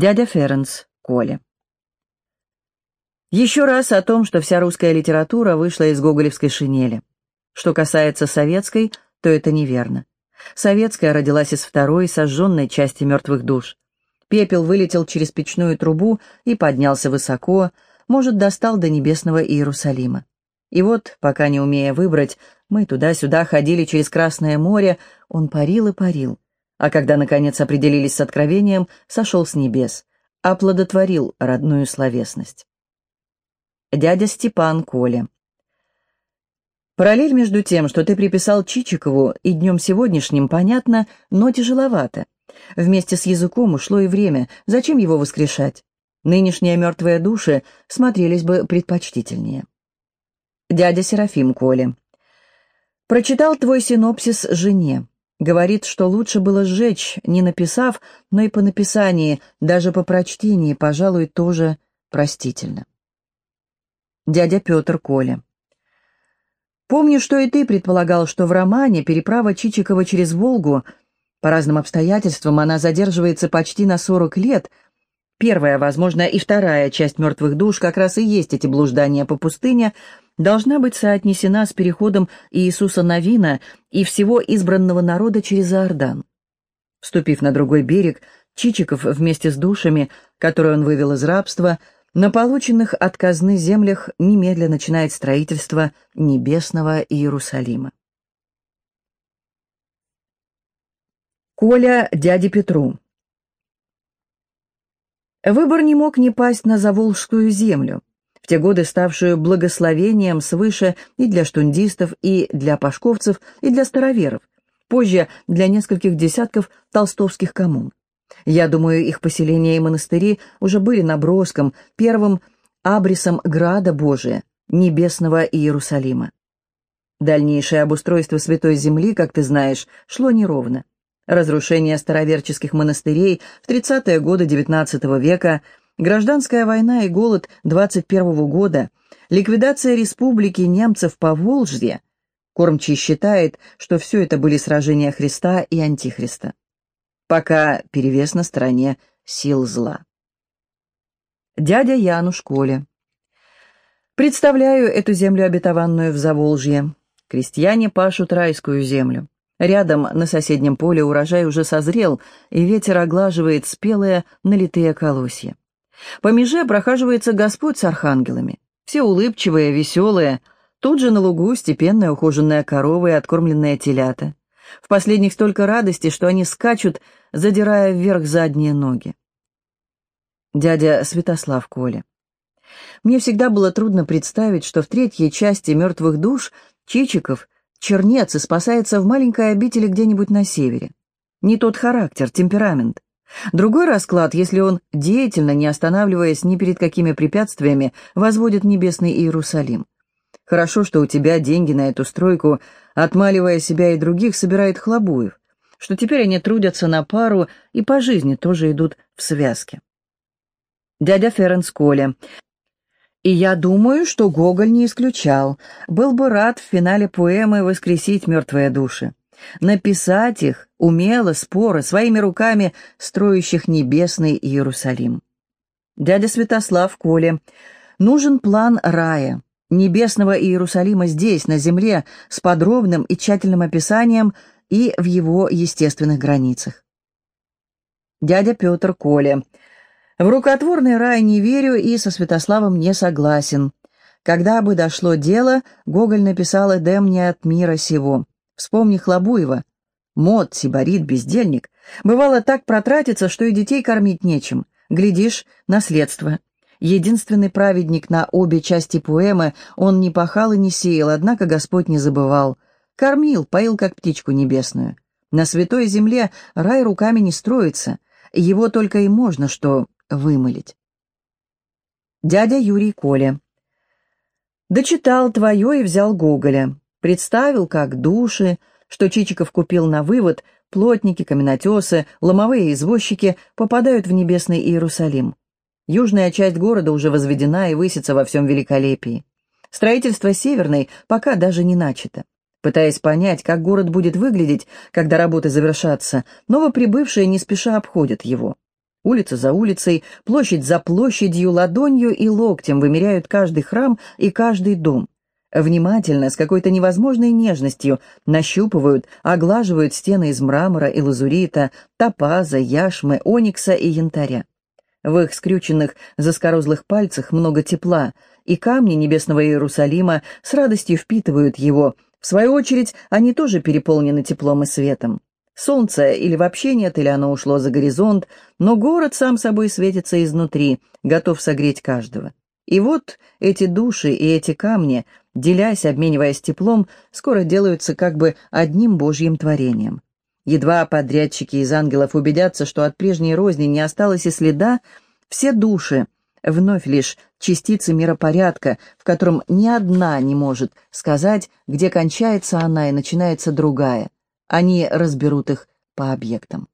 Дядя Ференс, Коля. Еще раз о том, что вся русская литература вышла из гоголевской шинели. Что касается советской, то это неверно. Советская родилась из второй, сожженной части мертвых душ. Пепел вылетел через печную трубу и поднялся высоко, может, достал до небесного Иерусалима. И вот, пока не умея выбрать, мы туда-сюда ходили через Красное море, он парил и парил. А когда, наконец, определились с откровением, сошел с небес, оплодотворил родную словесность дядя Степан Коля. Параллель между тем, что ты приписал Чичикову, и днем сегодняшним, понятно, но тяжеловато. Вместе с языком ушло и время, зачем его воскрешать? Нынешние мертвые души смотрелись бы предпочтительнее. Дядя Серафим Коля. Прочитал твой синопсис жене. Говорит, что лучше было сжечь, не написав, но и по написании, даже по прочтении, пожалуй, тоже простительно дядя Петр Коля. Помню, что и ты предполагал, что в романе «Переправа Чичикова через Волгу» по разным обстоятельствам она задерживается почти на 40 лет. Первая, возможно, и вторая часть «Мертвых душ» как раз и есть эти блуждания по пустыне, должна быть соотнесена с переходом Иисуса Навина и всего избранного народа через Иордан. Вступив на другой берег, Чичиков вместе с душами, которые он вывел из рабства – на полученных от казны землях немедленно начинает строительство небесного Иерусалима. Коля дяде Петру Выбор не мог не пасть на Заволжскую землю, те годы ставшую благословением свыше и для штундистов, и для пашковцев, и для староверов, позже для нескольких десятков толстовских коммун. Я думаю, их поселения и монастыри уже были наброском, первым абрисом Града Божия, небесного Иерусалима. Дальнейшее обустройство Святой Земли, как ты знаешь, шло неровно. Разрушение староверческих монастырей в 30-е годы XIX века, гражданская война и голод 21 года, ликвидация республики немцев по Волжье. Кормчий считает, что все это были сражения Христа и Антихриста пока перевес на стороне сил зла. Дядя Януш Коля. Представляю эту землю обетованную в Заволжье. Крестьяне пашут райскую землю. Рядом, на соседнем поле, урожай уже созрел, и ветер оглаживает спелые, налитые колосья. По меже прохаживается Господь с архангелами. Все улыбчивые, веселые. Тут же на лугу степенная ухоженная корова и откормленные телята. В последних столько радости, что они скачут, задирая вверх задние ноги. Дядя Святослав Коля. Мне всегда было трудно представить, что в третьей части «Мертвых душ» Чичиков, чернец, и спасается в маленькой обители где-нибудь на севере. Не тот характер, темперамент. Другой расклад, если он, деятельно, не останавливаясь ни перед какими препятствиями, возводит небесный Иерусалим. Хорошо, что у тебя деньги на эту стройку, отмаливая себя и других, собирает Хлобуев, что теперь они трудятся на пару и по жизни тоже идут в связке. Дядя Ференс Коля. И я думаю, что Гоголь не исключал. Был бы рад в финале поэмы воскресить мертвые души. Написать их, умело, споро, своими руками, строящих небесный Иерусалим. Дядя Святослав Коля. Нужен план рая небесного Иерусалима здесь, на земле, с подробным и тщательным описанием и в его естественных границах. Дядя Петр Коля. В рукотворный рай не верю и со Святославом не согласен. Когда бы дошло дело, Гоголь написал Эдем не от мира сего. Вспомни Хлобуева. Мод, сибарит, бездельник. Бывало так протратится, что и детей кормить нечем. Глядишь, наследство. Единственный праведник на обе части поэмы, он не пахал и не сеял, однако Господь не забывал. Кормил, поил, как птичку небесную. На святой земле рай руками не строится, его только и можно что вымылить. Дядя Юрий Коля. Дочитал твое и взял Гоголя. Представил, как души, что Чичиков купил на вывод, плотники, каменотесы, ломовые извозчики попадают в небесный Иерусалим. Южная часть города уже возведена и высится во всем великолепии. Строительство северной пока даже не начато. Пытаясь понять, как город будет выглядеть, когда работы завершатся, новоприбывшие не спеша обходят его. Улица за улицей, площадь за площадью, ладонью и локтем вымеряют каждый храм и каждый дом. Внимательно, с какой-то невозможной нежностью, нащупывают, оглаживают стены из мрамора и лазурита, топаза, яшмы, оникса и янтаря. В их скрюченных, заскорузлых пальцах много тепла, и камни небесного Иерусалима с радостью впитывают его. В свою очередь, они тоже переполнены теплом и светом. Солнца или вообще нет, или оно ушло за горизонт, но город сам собой светится изнутри, готов согреть каждого. И вот эти души и эти камни, делясь, обмениваясь теплом, скоро делаются как бы одним Божьим творением. Едва подрядчики из ангелов убедятся, что от прежней розни не осталось и следа, все души, вновь лишь частицы миропорядка, в котором ни одна не может сказать, где кончается она и начинается другая. Они разберут их по объектам.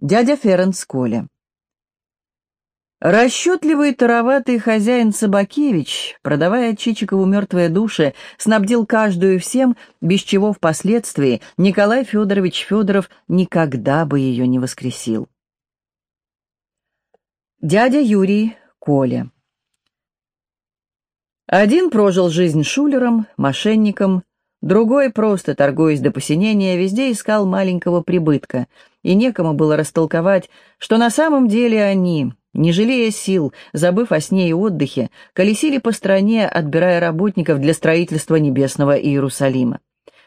Дядя Ференс Коля Расчетливый тароватый хозяин Собакевич, продавая Чичикову мертвые души, снабдил каждую всем, без чего впоследствии Николай Федорович Федоров никогда бы ее не воскресил. Дядя Юрий Коля Один прожил жизнь шулером, мошенником, другой, просто торгуясь до посинения, везде искал маленького прибытка, и некому было растолковать, что на самом деле они, не жалея сил, забыв о сне и отдыхе, колесили по стране, отбирая работников для строительства небесного Иерусалима.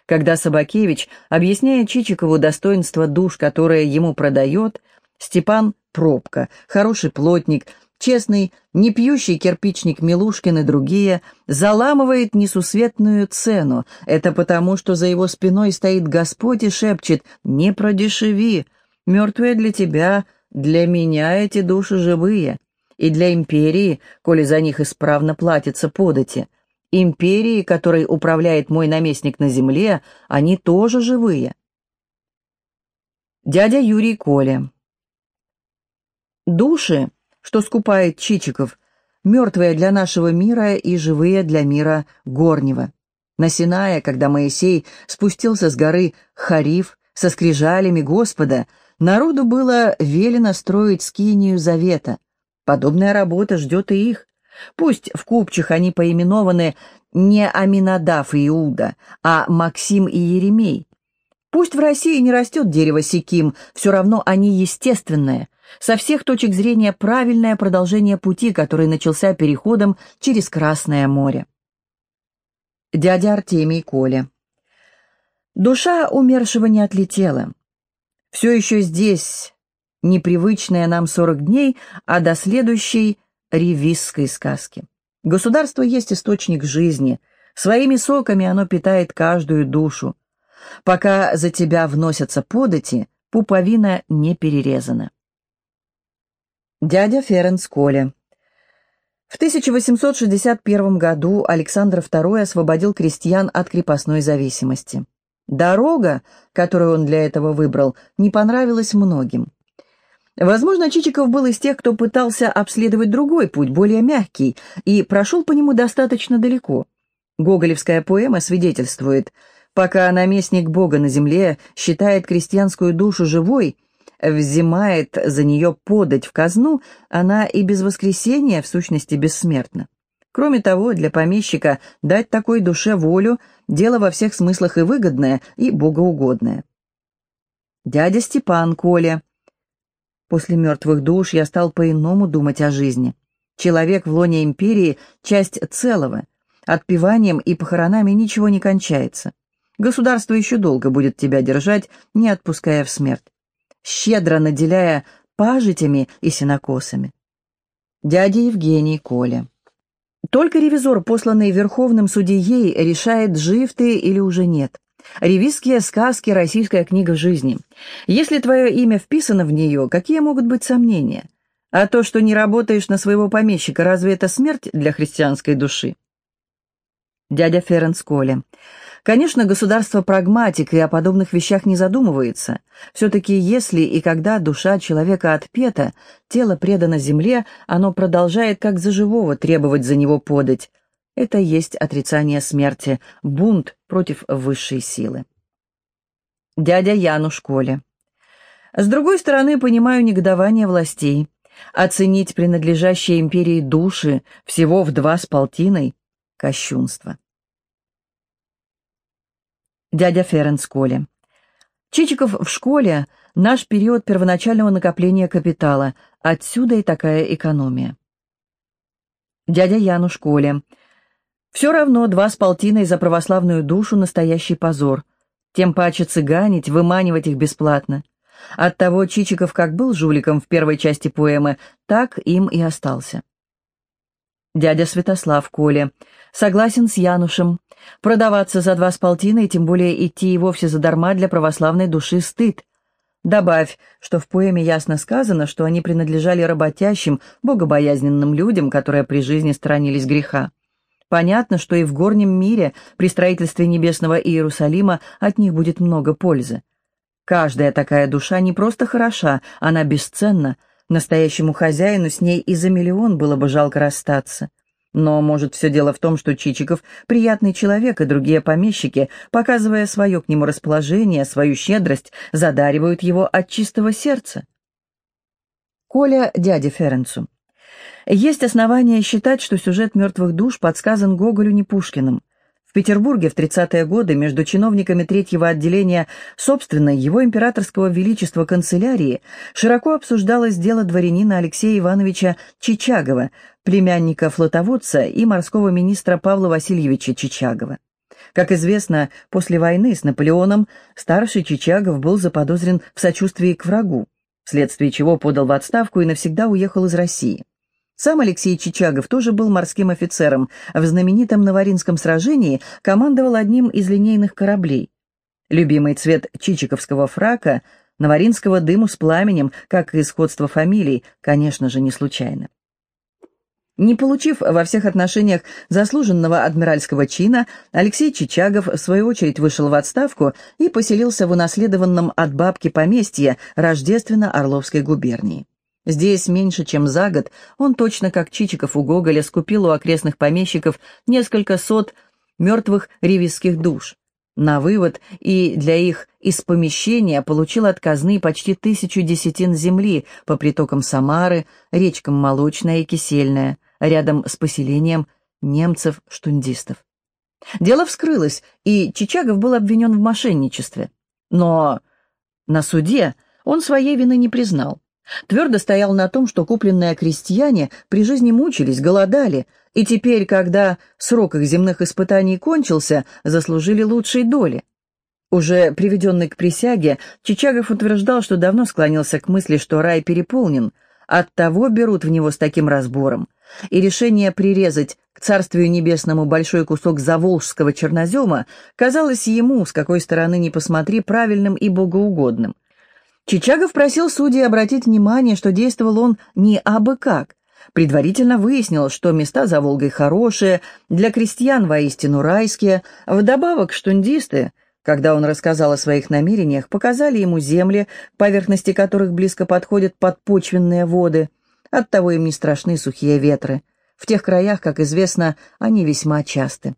Когда Собакевич, объясняя Чичикову достоинство душ, которые ему продает, Степан Пробка, хороший плотник, честный, не пьющий кирпичник Милушкин и другие, заламывает несусветную цену. Это потому, что за его спиной стоит Господь и шепчет «Не продешеви, мертвые для тебя — для меня эти души живые, и для империи, коли за них исправно платится подати. Империи, которой управляет мой наместник на земле, они тоже живые. Дядя Юрий Коля. Души, что скупает Чичиков, мертвые для нашего мира и живые для мира горнего. На Синае, когда Моисей спустился с горы Хариф со скрижалями Господа, Народу было велено строить скинию завета. Подобная работа ждет и их. Пусть в купчих они поименованы не Аминадав и Иуда, а Максим и Еремей. Пусть в России не растет дерево Секим, все равно они естественное, со всех точек зрения правильное продолжение пути, который начался переходом через Красное море. Дядя Артемий Коля. Душа умершего не отлетела. Все еще здесь, непривычные нам сорок дней, а до следующей ревизской сказки. Государство есть источник жизни, своими соками оно питает каждую душу. Пока за тебя вносятся подати, пуповина не перерезана. Дядя Ференс Коля в 1861 году Александр II освободил крестьян от крепостной зависимости. Дорога, которую он для этого выбрал, не понравилась многим. Возможно, Чичиков был из тех, кто пытался обследовать другой путь, более мягкий, и прошел по нему достаточно далеко. Гоголевская поэма свидетельствует, пока наместник Бога на земле считает крестьянскую душу живой, взимает за нее подать в казну, она и без воскресения в сущности бессмертна. Кроме того, для помещика дать такой душе волю – дело во всех смыслах и выгодное, и богоугодное. Дядя Степан, Коля. После мертвых душ я стал по-иному думать о жизни. Человек в лоне империи – часть целого. Отпеванием и похоронами ничего не кончается. Государство еще долго будет тебя держать, не отпуская в смерть, щедро наделяя пажитями и синокосами. Дядя Евгений Коля. Только ревизор, посланный Верховным судьей, решает, жив ты или уже нет. Ревизские сказки «Российская книга жизни». Если твое имя вписано в нее, какие могут быть сомнения? А то, что не работаешь на своего помещика, разве это смерть для христианской души? Дядя Ференс Коля. Конечно, государство прагматик и о подобных вещах не задумывается. Все-таки если и когда душа человека отпета, тело предано земле, оно продолжает как за живого требовать за него подать. Это есть отрицание смерти, бунт против высшей силы. Дядя Яну школе. С другой стороны, понимаю негодование властей. Оценить принадлежащие империи души всего в два с полтиной — кощунство. Дядя Ференс Коле. Чичиков в школе — наш период первоначального накопления капитала, отсюда и такая экономия. Дядя Яну школе. Все равно два с полтиной за православную душу — настоящий позор. Тем паче цыганить, выманивать их бесплатно. Оттого Чичиков как был жуликом в первой части поэмы, так им и остался. Дядя Святослав Коля. Согласен с Янушем. Продаваться за два с полтиной, тем более идти и вовсе задарма для православной души стыд. Добавь, что в поэме ясно сказано, что они принадлежали работящим, богобоязненным людям, которые при жизни сторонились греха. Понятно, что и в горнем мире при строительстве небесного Иерусалима от них будет много пользы. Каждая такая душа не просто хороша, она бесценна. Настоящему хозяину с ней и за миллион было бы жалко расстаться. Но, может, все дело в том, что Чичиков — приятный человек, и другие помещики, показывая свое к нему расположение, свою щедрость, задаривают его от чистого сердца. Коля дяде Ференцу. Есть основания считать, что сюжет «Мертвых душ» подсказан Гоголю не Пушкиным. Петербурге в 30-е годы между чиновниками третьего отделения собственной его императорского величества канцелярии широко обсуждалось дело дворянина Алексея Ивановича Чичагова, племянника флотоводца и морского министра Павла Васильевича Чичагова. Как известно, после войны с Наполеоном старший Чичагов был заподозрен в сочувствии к врагу, вследствие чего подал в отставку и навсегда уехал из России. Сам Алексей Чичагов тоже был морским офицером. В знаменитом Наваринском сражении командовал одним из линейных кораблей. Любимый цвет чичиковского фрака, наваринского дыму с пламенем, как и сходство фамилий, конечно же, не случайно. Не получив во всех отношениях заслуженного адмиральского чина, Алексей Чичагов в свою очередь вышел в отставку и поселился в унаследованном от бабки поместье Рождественно-Орловской губернии. Здесь меньше чем за год он точно как Чичиков у Гоголя скупил у окрестных помещиков несколько сот мертвых ревизских душ. На вывод и для их испомещения получил от казны почти тысячу десятин земли по притокам Самары, речкам Молочная и Кисельная, рядом с поселением немцев-штундистов. Дело вскрылось, и Чичагов был обвинен в мошенничестве. Но на суде он своей вины не признал. Твердо стоял на том, что купленные крестьяне при жизни мучились, голодали, и теперь, когда срок их земных испытаний кончился, заслужили лучшей доли. Уже приведенный к присяге, Чичагов утверждал, что давно склонился к мысли, что рай переполнен, оттого берут в него с таким разбором, и решение прирезать к Царствию Небесному большой кусок заволжского чернозема казалось ему, с какой стороны ни посмотри, правильным и богоугодным – Чичагов просил судей обратить внимание, что действовал он не абы как. Предварительно выяснил, что места за Волгой хорошие, для крестьян воистину райские. Вдобавок штундисты, когда он рассказал о своих намерениях, показали ему земли, поверхности которых близко подходят подпочвенные воды. Оттого им не страшны сухие ветры. В тех краях, как известно, они весьма часты.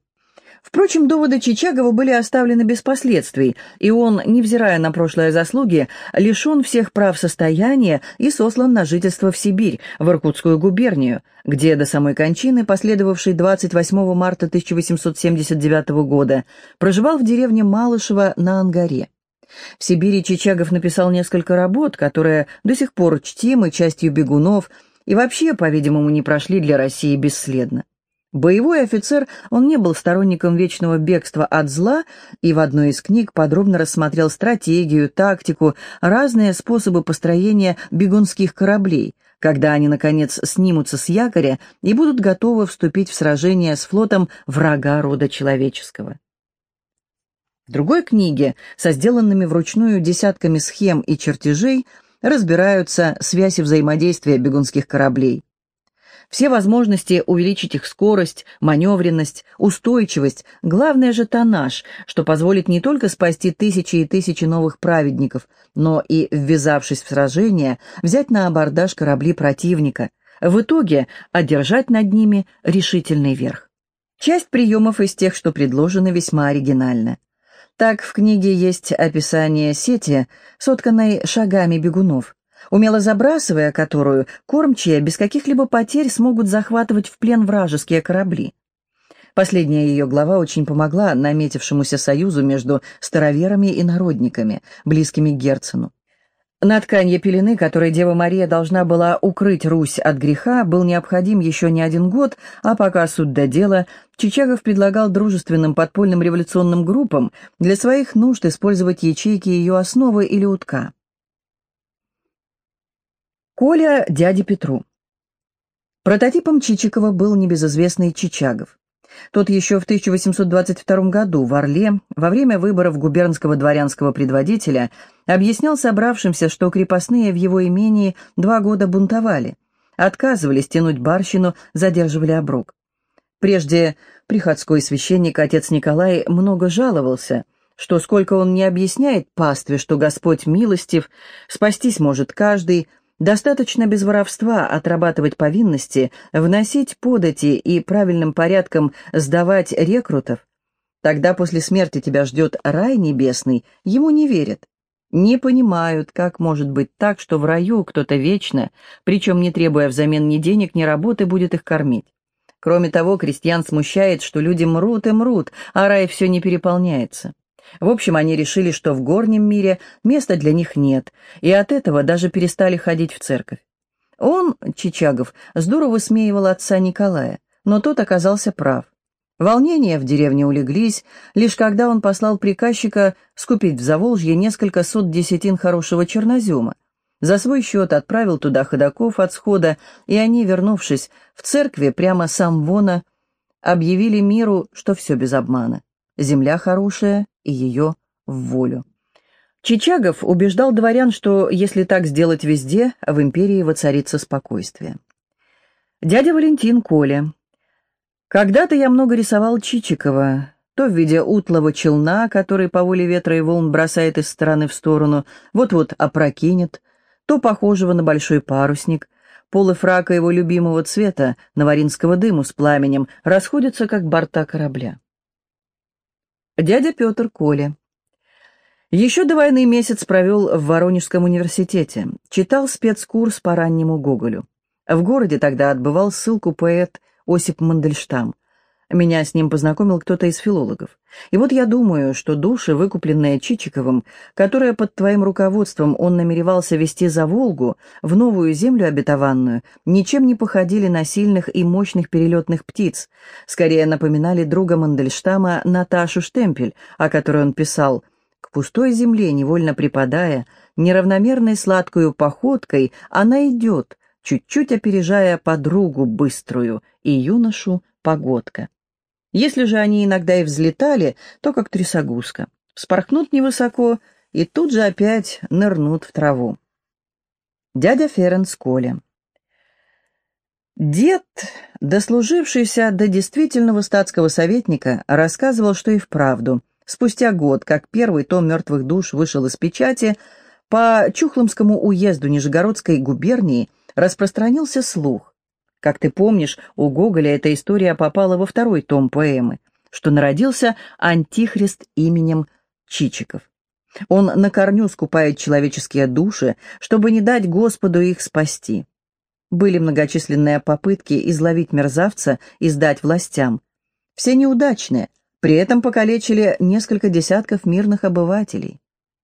Впрочем, доводы Чичагова были оставлены без последствий, и он, невзирая на прошлые заслуги, лишен всех прав состояния и сослан на жительство в Сибирь, в Иркутскую губернию, где до самой кончины, последовавшей 28 марта 1879 года, проживал в деревне Малышево на Ангаре. В Сибири Чичагов написал несколько работ, которые до сих пор чтимы частью бегунов и вообще, по-видимому, не прошли для России бесследно. Боевой офицер, он не был сторонником вечного бегства от зла и в одной из книг подробно рассмотрел стратегию, тактику, разные способы построения бегунских кораблей, когда они, наконец, снимутся с якоря и будут готовы вступить в сражение с флотом врага рода человеческого. В другой книге, со сделанными вручную десятками схем и чертежей, разбираются связи взаимодействия бегунских кораблей все возможности увеличить их скорость, маневренность, устойчивость, главное же тоннаж, что позволит не только спасти тысячи и тысячи новых праведников, но и, ввязавшись в сражение, взять на абордаж корабли противника, в итоге одержать над ними решительный верх. Часть приемов из тех, что предложены, весьма оригинальна. Так в книге есть описание сети, сотканной шагами бегунов, умело забрасывая которую, кормчие без каких-либо потерь смогут захватывать в плен вражеские корабли. Последняя ее глава очень помогла наметившемуся союзу между староверами и народниками, близкими к Герцену. На тканье пелены, которой Дева Мария должна была укрыть Русь от греха, был необходим еще не один год, а пока суд до дела, Чичагов предлагал дружественным подпольным революционным группам для своих нужд использовать ячейки ее основы или утка. Коля дяде Петру. Прототипом Чичикова был небезызвестный Чичагов. Тот еще в 1822 году в Орле во время выборов губернского дворянского предводителя объяснял собравшимся, что крепостные в его имении два года бунтовали, отказывались тянуть барщину, задерживали оброк. Прежде приходской священник отец Николай много жаловался, что сколько он не объясняет пастве, что Господь милостив, спастись может каждый, Достаточно без воровства отрабатывать повинности, вносить подати и правильным порядком сдавать рекрутов. Тогда после смерти тебя ждет рай небесный, ему не верят. Не понимают, как может быть так, что в раю кто-то вечно, причем не требуя взамен ни денег, ни работы, будет их кормить. Кроме того, крестьян смущает, что люди мрут и мрут, а рай все не переполняется. В общем, они решили, что в горнем мире места для них нет, и от этого даже перестали ходить в церковь. Он, Чичагов, здорово высмеивал отца Николая, но тот оказался прав. Волнения в деревне улеглись, лишь когда он послал приказчика скупить в Заволжье несколько сот десятин хорошего чернозема. За свой счет отправил туда ходаков от схода, и они, вернувшись в церкви, прямо сам Вона, объявили миру, что все без обмана. Земля хорошая, и ее в волю. Чичагов убеждал дворян, что если так сделать везде, в империи воцарится спокойствие. Дядя Валентин Коля. Когда-то я много рисовал Чичикова, то в виде утлого челна, который по воле ветра и волн бросает из стороны в сторону, вот-вот опрокинет, то похожего на большой парусник, полы фрака его любимого цвета, наваринского дыму с пламенем, расходятся, как борта корабля. Дядя Петр Коля. Еще до войны месяц провел в Воронежском университете. Читал спецкурс по раннему Гоголю. В городе тогда отбывал ссылку поэт Осип Мандельштам. Меня с ним познакомил кто-то из филологов. И вот я думаю, что души, выкупленные Чичиковым, которые под твоим руководством он намеревался вести за Волгу, в новую землю обетованную, ничем не походили на сильных и мощных перелетных птиц, скорее напоминали друга Мандельштама Наташу Штемпель, о которой он писал «К пустой земле, невольно припадая, неравномерной сладкою походкой, она идет, чуть-чуть опережая подругу быструю и юношу погодка». Если же они иногда и взлетали, то как трясогузка. Вспорхнут невысоко и тут же опять нырнут в траву. Дядя Ференс Коля. Дед, дослужившийся до действительного статского советника, рассказывал, что и вправду, спустя год, как первый том «Мертвых душ» вышел из печати, по Чухломскому уезду Нижегородской губернии распространился слух, как ты помнишь, у Гоголя эта история попала во второй том поэмы, что народился антихрист именем Чичиков. Он на корню скупает человеческие души, чтобы не дать Господу их спасти. Были многочисленные попытки изловить мерзавца и сдать властям. Все неудачные, при этом покалечили несколько десятков мирных обывателей.